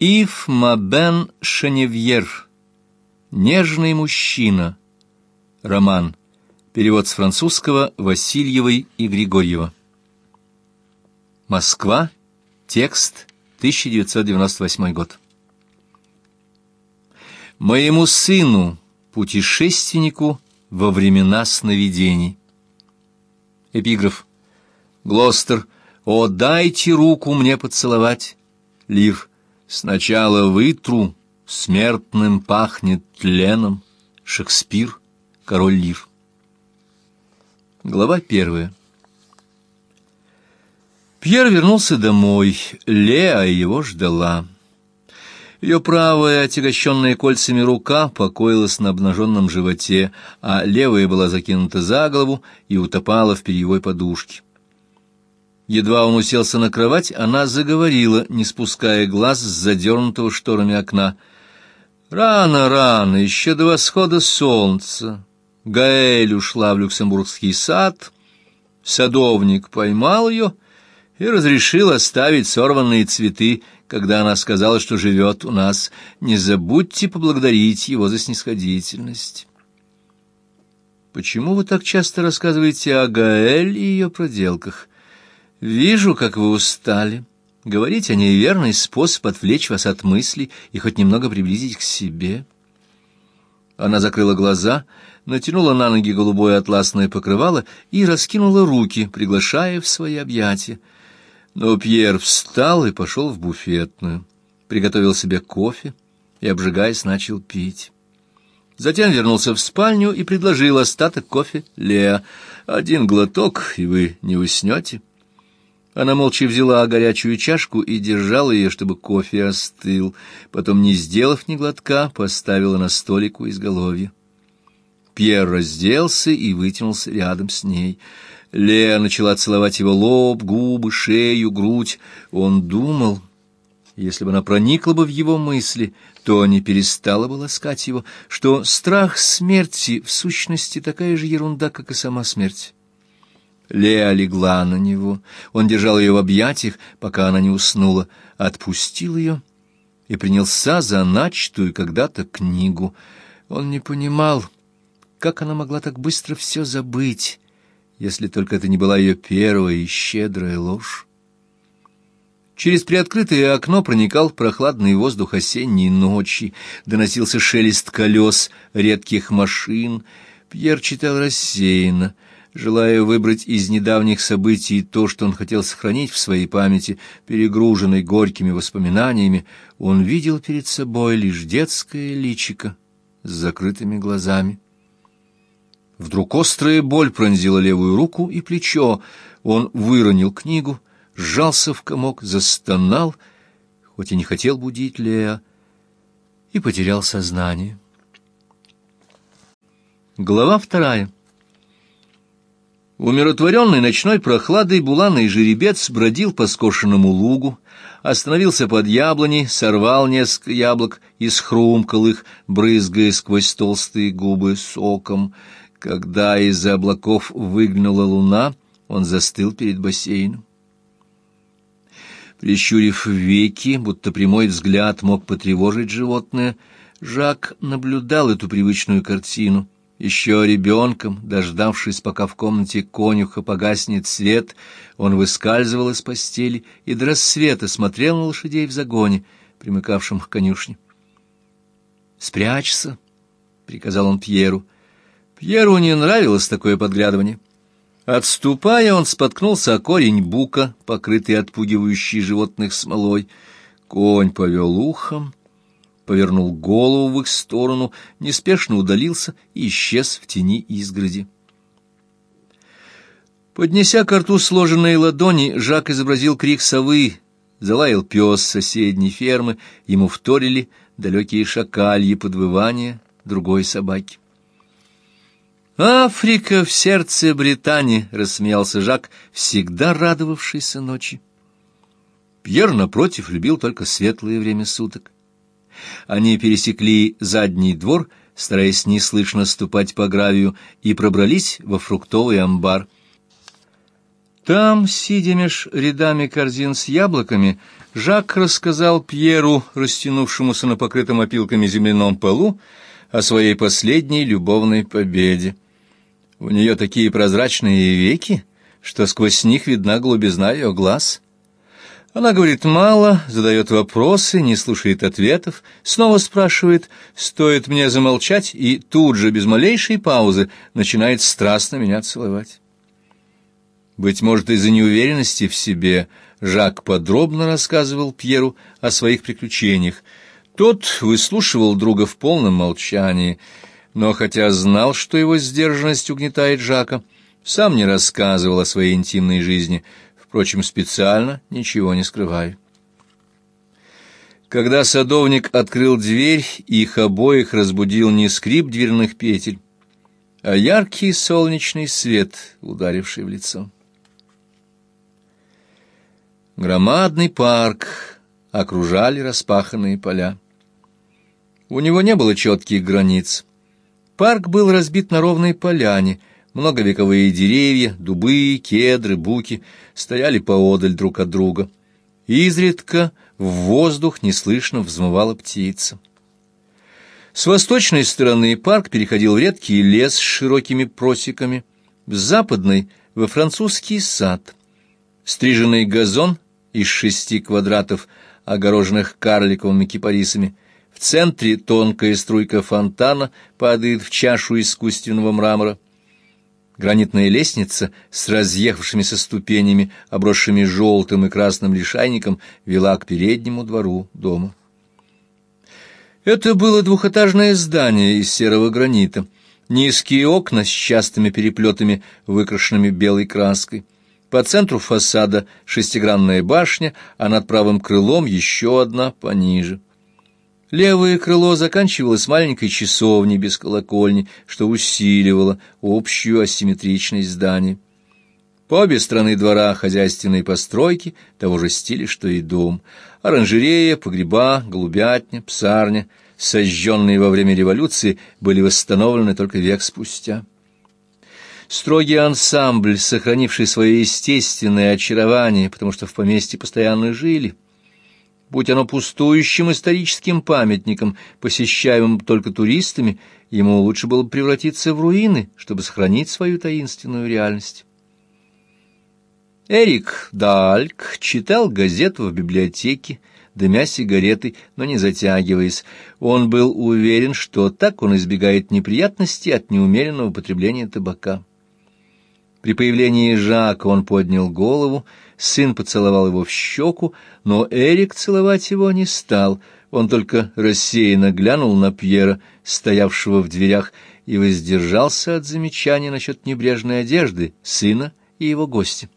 Ив Мабен Шеневьер. Нежный мужчина. Роман. Перевод с французского Васильевой и Григорьева. Москва. Текст. 1998 год. Моему сыну, путешественнику во времена сновидений. Эпиграф. Глостер. О, дайте руку мне поцеловать. Лир. Сначала вытру, смертным пахнет тленом. Шекспир, король Лир. Глава первая. Пьер вернулся домой. Леа его ждала. Ее правая, отягощенная кольцами рука, покоилась на обнаженном животе, а левая была закинута за голову и утопала в перьевой подушке. Едва он уселся на кровать, она заговорила, не спуская глаз с задернутого шторами окна. «Рано, рано, еще до восхода солнца. Гаэль ушла в Люксембургский сад. Садовник поймал ее и разрешил оставить сорванные цветы, когда она сказала, что живет у нас. Не забудьте поблагодарить его за снисходительность». «Почему вы так часто рассказываете о Гаэль и ее проделках?» Вижу, как вы устали. Говорить о ней верный способ отвлечь вас от мыслей и хоть немного приблизить к себе. Она закрыла глаза, натянула на ноги голубое атласное покрывало и раскинула руки, приглашая в свои объятия. Но Пьер встал и пошел в буфетную, приготовил себе кофе и, обжигаясь, начал пить. Затем вернулся в спальню и предложил остаток кофе Леа. «Один глоток, и вы не уснете». Она молча взяла горячую чашку и держала ее, чтобы кофе остыл. Потом, не сделав ни глотка, поставила на столик у изголовья. Пьер разделся и вытянулся рядом с ней. Леа начала целовать его лоб, губы, шею, грудь. Он думал, если бы она проникла бы в его мысли, то не перестала бы ласкать его, что страх смерти в сущности такая же ерунда, как и сама смерть. Леа легла на него. Он держал ее в объятиях, пока она не уснула, отпустил ее и принялся за начатую когда-то книгу. Он не понимал, как она могла так быстро все забыть, если только это не была ее первая и щедрая ложь. Через приоткрытое окно проникал прохладный воздух осенней ночи, доносился шелест колес редких машин. Пьер читал рассеянно, желая выбрать из недавних событий то, что он хотел сохранить в своей памяти, перегруженной горькими воспоминаниями, он видел перед собой лишь детское личико с закрытыми глазами. Вдруг острая боль пронзила левую руку и плечо. Он выронил книгу, сжался в комок, застонал, хоть и не хотел будить Леа, и потерял сознание. Глава вторая. Умиротворенный ночной прохладой буланый жеребец бродил по скошенному лугу, остановился под яблоней, сорвал несколько яблок и схрумкал их, брызгая сквозь толстые губы соком. Когда из-за облаков выглянула луна, он застыл перед бассейном. Прищурив веки, будто прямой взгляд мог потревожить животное, Жак наблюдал эту привычную картину — еще ребенком, дождавшись, пока в комнате конюха погаснет свет, он выскальзывал из постели и до рассвета смотрел на лошадей в загоне, примыкавшем к конюшне. «Спрячься», — приказал он Пьеру. Пьеру не нравилось такое подглядывание. Отступая, он споткнулся о корень бука, покрытый отпугивающей животных смолой. Конь повел ухом, повернул голову в их сторону, неспешно удалился и исчез в тени изгороди. Поднеся к рту сложенные ладони, Жак изобразил крик совы, залаял пес соседней фермы, ему вторили далекие шакальи подвывания другой собаки. «Африка в сердце Британии!» — рассмеялся Жак, всегда радовавшийся ночи. Пьер, напротив, любил только светлое время суток. Они пересекли задний двор, стараясь неслышно ступать по гравию, и пробрались во фруктовый амбар. Там, сидя меж рядами корзин с яблоками, Жак рассказал Пьеру, растянувшемуся на покрытом опилками земляном полу, о своей последней любовной победе. У нее такие прозрачные веки, что сквозь них видна глубизна ее глаз. Она говорит мало, задает вопросы, не слушает ответов, снова спрашивает, стоит мне замолчать, и тут же, без малейшей паузы, начинает страстно меня целовать. Быть может, из-за неуверенности в себе Жак подробно рассказывал Пьеру о своих приключениях. Тот выслушивал друга в полном молчании, но хотя знал, что его сдержанность угнетает Жака, сам не рассказывал о своей интимной жизни, впрочем, специально ничего не скрывая. Когда садовник открыл дверь, их обоих разбудил не скрип дверных петель, а яркий солнечный свет, ударивший в лицо. Громадный парк окружали распаханные поля. У него не было четких границ. Парк был разбит на ровной поляне, многовековые деревья, дубы, кедры, буки стояли поодаль друг от друга. Изредка в воздух неслышно взмывала птица. С восточной стороны парк переходил в редкий лес с широкими просеками, с западной — во французский сад. Стриженный газон из шести квадратов, огороженных карликовыми кипарисами. В центре тонкая струйка фонтана падает в чашу искусственного мрамора. Гранитная лестница с разъехавшимися ступенями, обросшими желтым и красным лишайником, вела к переднему двору дома. Это было двухэтажное здание из серого гранита, низкие окна с частыми переплетами, выкрашенными белой краской. По центру фасада шестигранная башня, а над правым крылом еще одна пониже. Левое крыло заканчивалось маленькой часовней без колокольни, что усиливало общую асимметричность здания. По обе стороны двора хозяйственные постройки того же стиля, что и дом. Оранжерея, погреба, голубятня, псарня, сожженные во время революции, были восстановлены только век спустя. Строгий ансамбль, сохранивший свое естественное очарование, потому что в поместье постоянно жили. Будь оно пустующим историческим памятником, посещаемым только туристами, ему лучше было бы превратиться в руины, чтобы сохранить свою таинственную реальность. Эрик Дальк читал газету в библиотеке, дымя сигаретой, но не затягиваясь. Он был уверен, что так он избегает неприятностей от неумеренного потребления табака. При появлении Жака он поднял голову, сын поцеловал его в щеку, но Эрик целовать его не стал. Он только рассеянно глянул на Пьера, стоявшего в дверях, и воздержался от замечания насчет небрежной одежды сына и его гостя.